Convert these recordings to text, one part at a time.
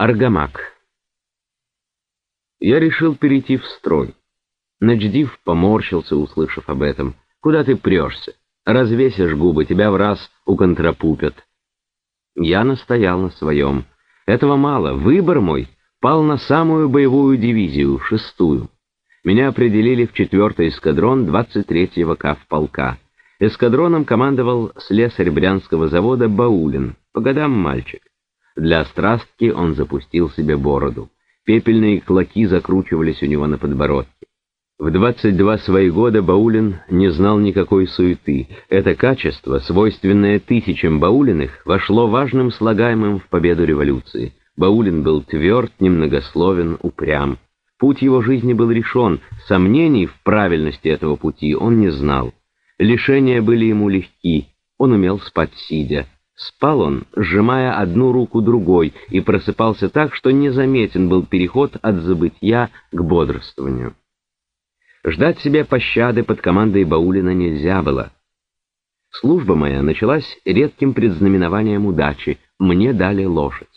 Аргамак. Я решил перейти в строй. Начдив поморщился, услышав об этом. «Куда ты прешься? Развесишь губы, тебя в раз уконтрапупят». Я настоял на своем. Этого мало. Выбор мой пал на самую боевую дивизию, шестую. Меня определили в четвертый эскадрон 23-го кавполка. Эскадроном командовал слесарь Брянского завода Баулин, по годам мальчик. Для страстки он запустил себе бороду. Пепельные клоки закручивались у него на подбородке. В 22 свои года Баулин не знал никакой суеты. Это качество, свойственное тысячам Баулиных, вошло важным слагаемым в победу революции. Баулин был тверд, немногословен, упрям. Путь его жизни был решен, сомнений в правильности этого пути он не знал. Лишения были ему легки, он умел спать сидя. Спал он, сжимая одну руку другой, и просыпался так, что незаметен был переход от забытья к бодрствованию. Ждать себе пощады под командой Баулина нельзя было. Служба моя началась редким предзнаменованием удачи. Мне дали лошадь.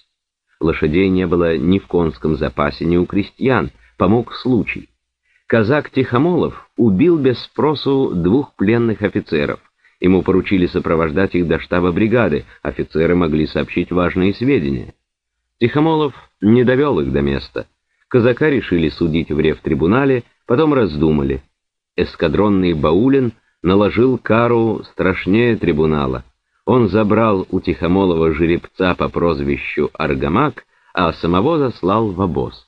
Лошадей не было ни в конском запасе, ни у крестьян. Помог случай. Казак Тихомолов убил без спросу двух пленных офицеров. Ему поручили сопровождать их до штаба бригады, офицеры могли сообщить важные сведения. Тихомолов не довел их до места. Казака решили судить в ревтрибунале, потом раздумали. Эскадронный Баулин наложил кару страшнее трибунала. Он забрал у Тихомолова жеребца по прозвищу Аргамак, а самого заслал в обоз.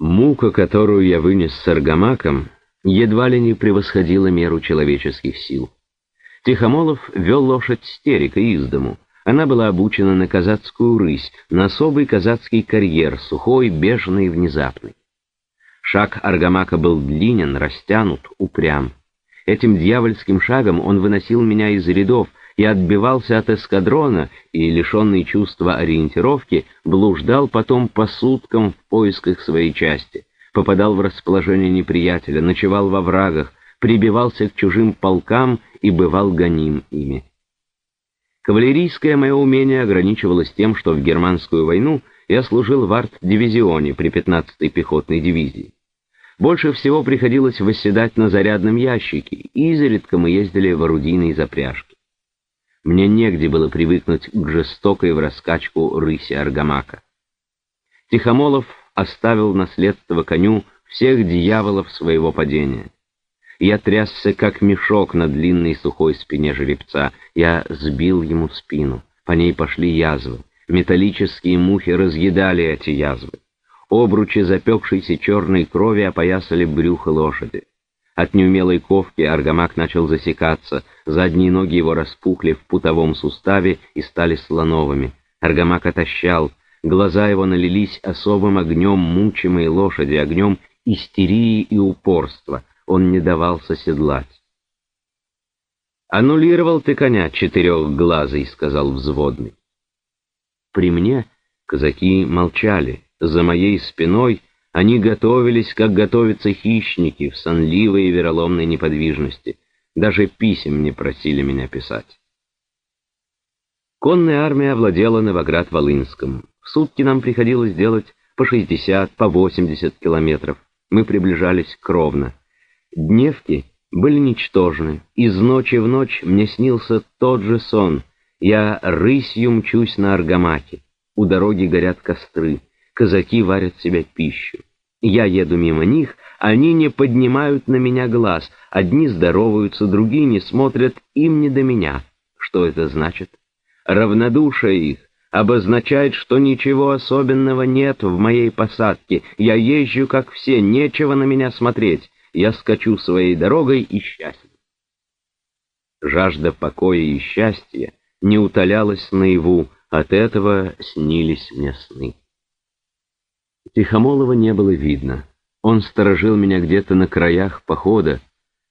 Мука, которую я вынес с Аргамаком, едва ли не превосходила меру человеческих сил. Тихомолов вел лошадь стерика из дому. Она была обучена на казацкую рысь, на особый казацкий карьер, сухой, бежный и внезапный. Шаг Аргамака был длинен, растянут, упрям. Этим дьявольским шагом он выносил меня из рядов и отбивался от эскадрона, и, лишенный чувства ориентировки, блуждал потом по суткам в поисках своей части, попадал в расположение неприятеля, ночевал во врагах, прибивался к чужим полкам и бывал гоним ими. Кавалерийское мое умение ограничивалось тем, что в германскую войну я служил в арт-дивизионе при 15-й пехотной дивизии. Больше всего приходилось восседать на зарядном ящике, и изредка мы ездили в орудийной запряжке. Мне негде было привыкнуть к жестокой в раскачку рыси Аргамака. Тихомолов оставил наследство коню всех дьяволов своего падения. Я трясся, как мешок на длинной сухой спине жеребца. Я сбил ему спину. По ней пошли язвы. Металлические мухи разъедали эти язвы. Обручи запекшейся черной крови опоясали брюхо лошади. От неумелой ковки аргамак начал засекаться, задние ноги его распухли в путовом суставе и стали слоновыми. Аргамак отощал, глаза его налились особым огнем мучимой лошади, огнем истерии и упорства — он не давался седлать. «Аннулировал ты коня четырехглазый», — сказал взводный. При мне казаки молчали. За моей спиной они готовились, как готовятся хищники, в сонливой и вероломной неподвижности. Даже писем не просили меня писать. Конная армия овладела Новоград-Волынском. В сутки нам приходилось делать по 60, по 80 километров. Мы приближались к Ровно. Дневки были ничтожны. Из ночи в ночь мне снился тот же сон. Я рысью мчусь на аргамаке. У дороги горят костры. Казаки варят себе пищу. Я еду мимо них, они не поднимают на меня глаз. Одни здороваются, другие не смотрят, им не до меня. Что это значит? Равнодушие их обозначает, что ничего особенного нет в моей посадке. Я езжу, как все, нечего на меня смотреть я скачу своей дорогой и счастлив. Жажда покоя и счастья не утолялась наяву, от этого снились мне сны. Тихомолова не было видно. Он сторожил меня где-то на краях похода,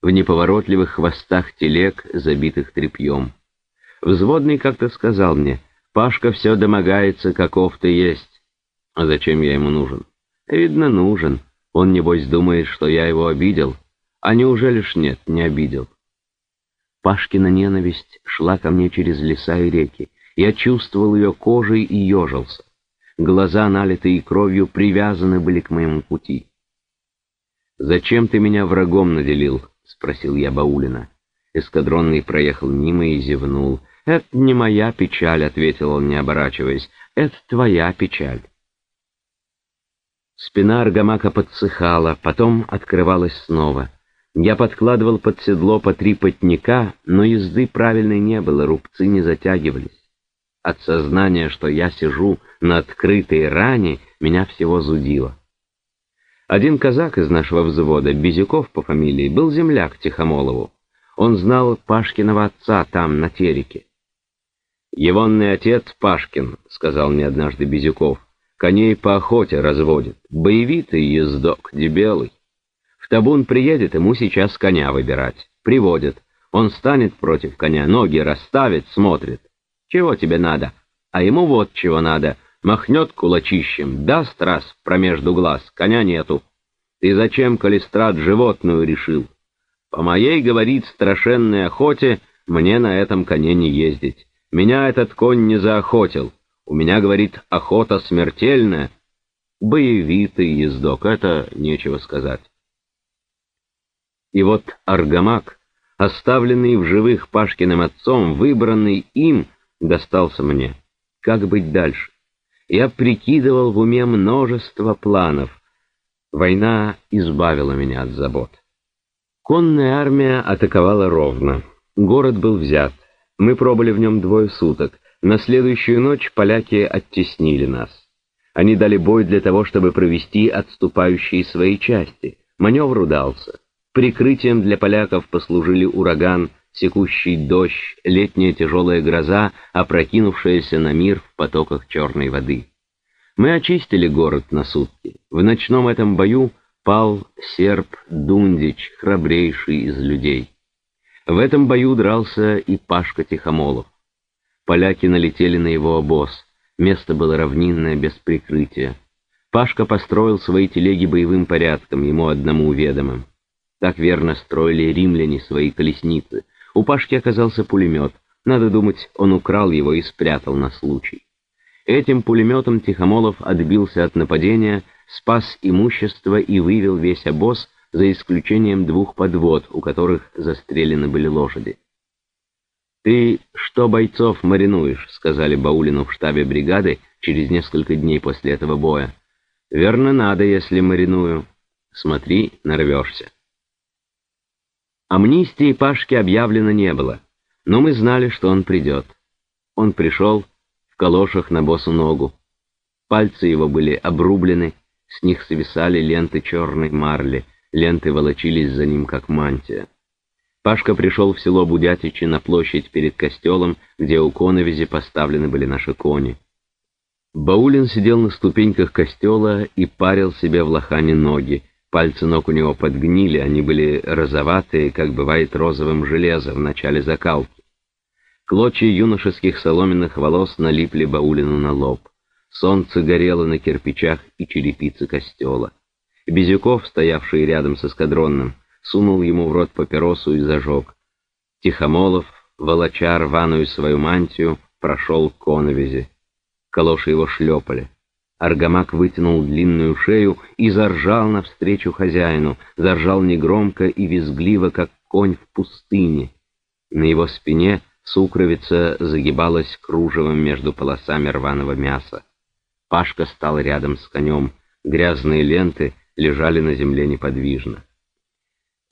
в неповоротливых хвостах телег, забитых тряпьем. Взводный как-то сказал мне, «Пашка все домогается, каков ты есть». А зачем я ему нужен? Видно, нужен. Он, небось, думает, что я его обидел. А неужели ж нет, не обидел? Пашкина ненависть шла ко мне через леса и реки. Я чувствовал ее кожей и ежился. глаза, налитые кровью, привязаны были к моему пути. «Зачем ты меня врагом наделил?» — спросил я Баулина. Эскадронный проехал мимо и зевнул. «Это не моя печаль», — ответил он, не оборачиваясь. «Это твоя печаль». Спина Аргамака подсыхала, потом открывалась снова. Я подкладывал под седло по три потника, но езды правильной не было, рубцы не затягивались. От сознания, что я сижу на открытой ране, меня всего зудило. Один казак из нашего взвода, Безюков по фамилии, был земляк Тихомолову. Он знал Пашкиного отца там, на Тереке. «Егонный отец Пашкин», — сказал мне однажды Безюков, — «коней по охоте разводит, боевитый ездок, дебелый. В табун приедет, ему сейчас коня выбирать. Приводит. Он станет против коня, ноги расставит, смотрит. Чего тебе надо? А ему вот чего надо. Махнет кулачищем, даст раз промежду глаз, коня нету. Ты зачем, калистрат, животную решил? По моей, говорит, страшенной охоте, мне на этом коне не ездить. Меня этот конь не заохотил. У меня, говорит, охота смертельная. Боевитый ездок, это нечего сказать. И вот Аргамак, оставленный в живых Пашкиным отцом, выбранный им, достался мне. Как быть дальше? Я прикидывал в уме множество планов. Война избавила меня от забот. Конная армия атаковала ровно. Город был взят. Мы пробыли в нем двое суток. На следующую ночь поляки оттеснили нас. Они дали бой для того, чтобы провести отступающие свои части. Маневр удался. Прикрытием для поляков послужили ураган, секущий дождь, летняя тяжелая гроза, опрокинувшаяся на мир в потоках черной воды. Мы очистили город на сутки. В ночном этом бою пал серб Дундич, храбрейший из людей. В этом бою дрался и Пашка Тихомолов. Поляки налетели на его обоз. Место было равнинное, без прикрытия. Пашка построил свои телеги боевым порядком, ему одному ведомым. Так верно строили римляне свои колесницы. У Пашки оказался пулемет. Надо думать, он украл его и спрятал на случай. Этим пулеметом Тихомолов отбился от нападения, спас имущество и вывел весь обоз, за исключением двух подвод, у которых застрелены были лошади. «Ты что бойцов маринуешь?» — сказали Баулину в штабе бригады через несколько дней после этого боя. «Верно надо, если мариную. Смотри, нарвешься». Амнистии Пашки объявлено не было, но мы знали, что он придет. Он пришел в калошах на босу ногу. Пальцы его были обрублены, с них свисали ленты черной марли, ленты волочились за ним, как мантия. Пашка пришел в село Будятичи на площадь перед костелом, где у коновизи поставлены были наши кони. Баулин сидел на ступеньках костела и парил себе в лохане ноги, Пальцы ног у него подгнили, они были розоватые, как бывает розовым железо в начале закалки. Клочья юношеских соломенных волос налипли Баулину на лоб. Солнце горело на кирпичах и черепице костела. Безюков, стоявший рядом с эскадронным, сунул ему в рот папиросу и зажег. Тихомолов, волоча рваную свою мантию, прошел к коновизе. Калоши его шлепали. Аргамак вытянул длинную шею и заржал навстречу хозяину, заржал негромко и визгливо, как конь в пустыне. На его спине сукровица загибалась кружевом между полосами рваного мяса. Пашка стал рядом с конем, грязные ленты лежали на земле неподвижно.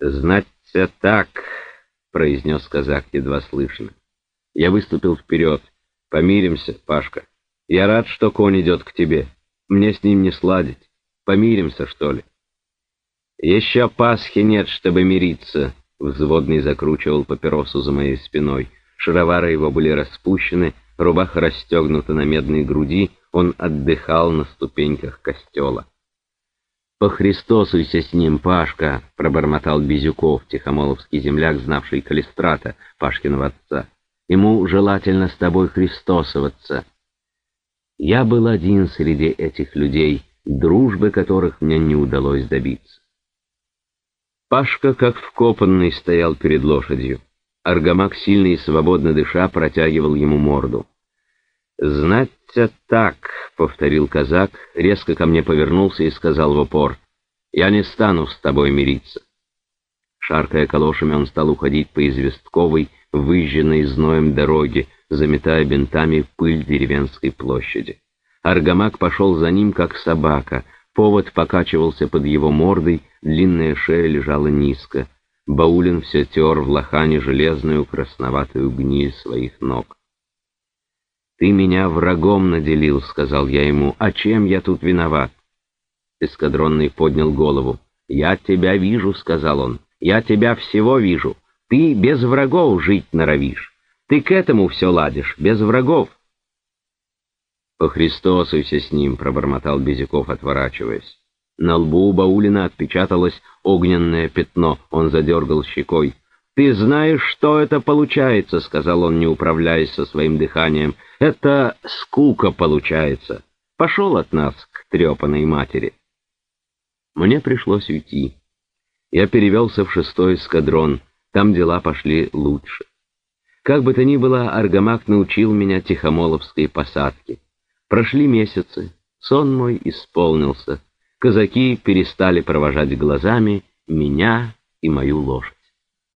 «Знать-то так», — произнес казак едва слышно. Я выступил вперед. «Помиримся, Пашка. Я рад, что конь идет к тебе». Мне с ним не сладить. Помиримся, что ли? Еще Пасхи нет, чтобы мириться, — взводный закручивал папиросу за моей спиной. Шаровары его были распущены, рубаха расстегнута на медной груди, он отдыхал на ступеньках костела. «Похристосуйся с ним, Пашка!» — пробормотал Безюков, тихомоловский земляк, знавший Калистрата, Пашкиного отца. «Ему желательно с тобой христосоваться». Я был один среди этих людей, дружбы которых мне не удалось добиться. Пашка, как вкопанный, стоял перед лошадью. Аргамак, сильный и свободно дыша, протягивал ему морду. «Знать-то так», — повторил казак, резко ко мне повернулся и сказал в упор, «Я не стану с тобой мириться». Шаркая калошами, он стал уходить по известковой, выжженной зноем дороге, заметая бинтами пыль деревенской площади. Аргамак пошел за ним, как собака, повод покачивался под его мордой, длинная шея лежала низко. Баулин все тер в лохане железную красноватую гниль своих ног. «Ты меня врагом наделил», — сказал я ему. «А чем я тут виноват?» Эскадронный поднял голову. «Я тебя вижу», — сказал он. «Я тебя всего вижу. Ты без врагов жить норовишь. Ты к этому все ладишь, без врагов». «Похристосуйся с ним», — пробормотал Безяков, отворачиваясь. На лбу у Баулина отпечаталось огненное пятно. Он задергал щекой. «Ты знаешь, что это получается», — сказал он, не управляясь со своим дыханием. «Это скука получается. Пошел от нас к трепанной матери». Мне пришлось уйти. Я перевелся в шестой эскадрон. Там дела пошли лучше. Как бы то ни было, Аргамак научил меня тихомоловской посадке. Прошли месяцы, сон мой исполнился. Казаки перестали провожать глазами меня и мою лошадь.